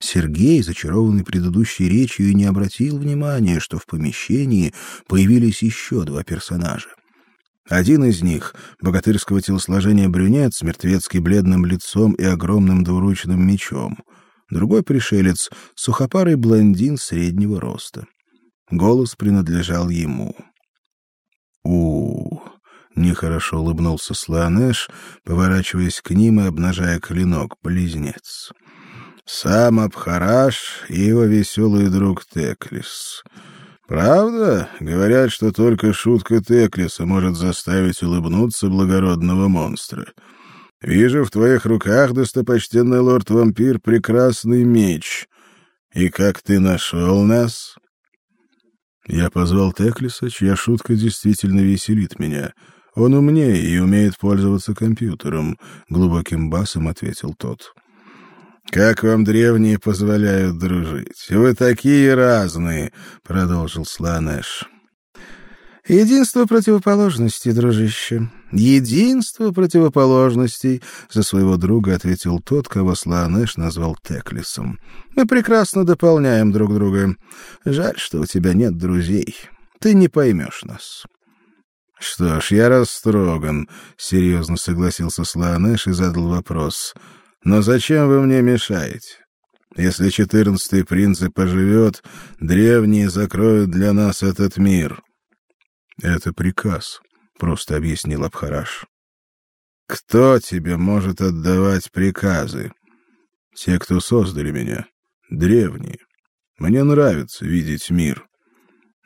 Сергей, зачарованный предыдущей речью, и не обратил внимания, что в помещении появились еще два персонажа. Один из них, богатырского телосложения брюнет с мертвецки бледным лицом и огромным двуручным мечом. Другой пришелец сухопарый блондин среднего роста. Голос принадлежал ему. У, нехорошо улыбнулся Сланеш, поворачиваясь к ним и обнажая клинок близнец. Сам Абхараш и его веселый друг Теклис. Правда? Говорят, что только шутка Теклиса может заставить улыбнуться благородного монстра. Вижу в твоих руках, достопочтенный лорд-вампир, прекрасный меч. И как ты нашел нас? Я позвал Теклиса, чья шутка действительно веселит меня. Он умнее и умеет пользоваться компьютером, глубоким басом ответил тот. Как вам древние позволяют дружить? Вы такие разные, продолжил Сланеш. Единство противоположностей, дружище. Единство противоположностей, за своего друга ответил тот, кого Сланеш назвал Теклисом. Мы прекрасно дополняем друг друга. Жаль, что у тебя нет друзей. Ты не поймешь нас. Что ж, я растроган, серьезно согласился Сланеш и задал вопрос. Но зачем вы мне мешаете? Если четырнадцатый принцип поживет, древние закроют для нас этот мир. Это приказ, просто объяснил Абхараш. Кто тебе может отдавать приказы? Те, кто создали меня, древние. Мне нравится видеть мир.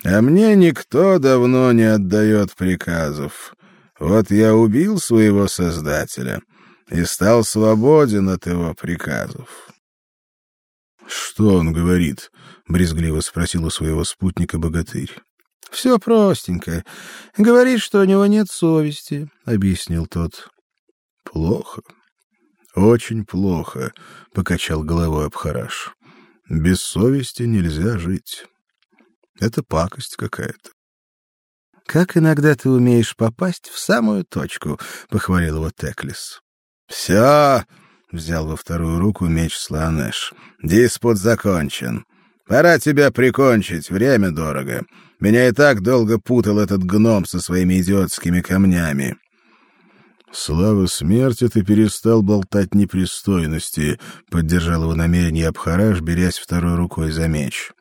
А мне никто давно не отдает приказов. Вот я убил своего создателя и стал свободен от его приказов. Что он говорит? брезгливо спросил у своего спутника богатырь. Все простенько. Говорит, что у него нет совести, объяснил тот. Плохо. Очень плохо, покачал головой Абхараш. Без совести нельзя жить. Это пакость какая-то. Как иногда ты умеешь попасть в самую точку, похвалил его Теклис. Все, взял во вторую руку меч Сланеш. Диспут закончен. Пора тебя прикончить, время дорого. Меня и так долго путал этот гном со своими идиотскими камнями. Слава смерти ты перестал болтать непристойности, поддержал его намерение Абхараш, берясь второй рукой за меч.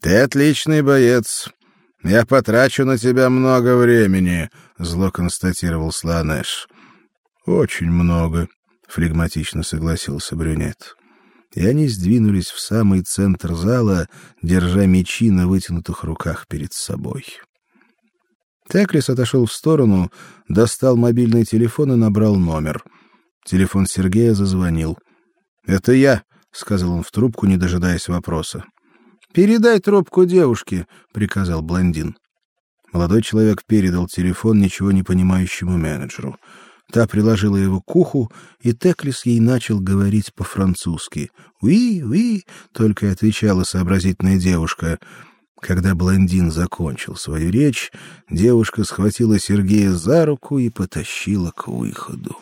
Ты отличный боец. Я потрачу на тебя много времени, зло констатировал Сланеш. Очень много, флегматично согласился брюнет. И они сдвинулись в самый центр зала, держа мечи на вытянутых руках перед собой. Теклис отошел в сторону, достал мобильный телефон и набрал номер. Телефон Сергея зазвонил. "Это я", сказал он в трубку, не дожидаясь вопроса. "Передай трубку девушке", приказал блондин. Молодой человек передал телефон ничего не понимающему менеджеру. Та приложила его к уху, и Теклис ей начал говорить по-французски. "Oui, oui", только отвечала сообразительная девушка. Когда блондин закончил свою речь, девушка схватила Сергея за руку и потащила к выходу.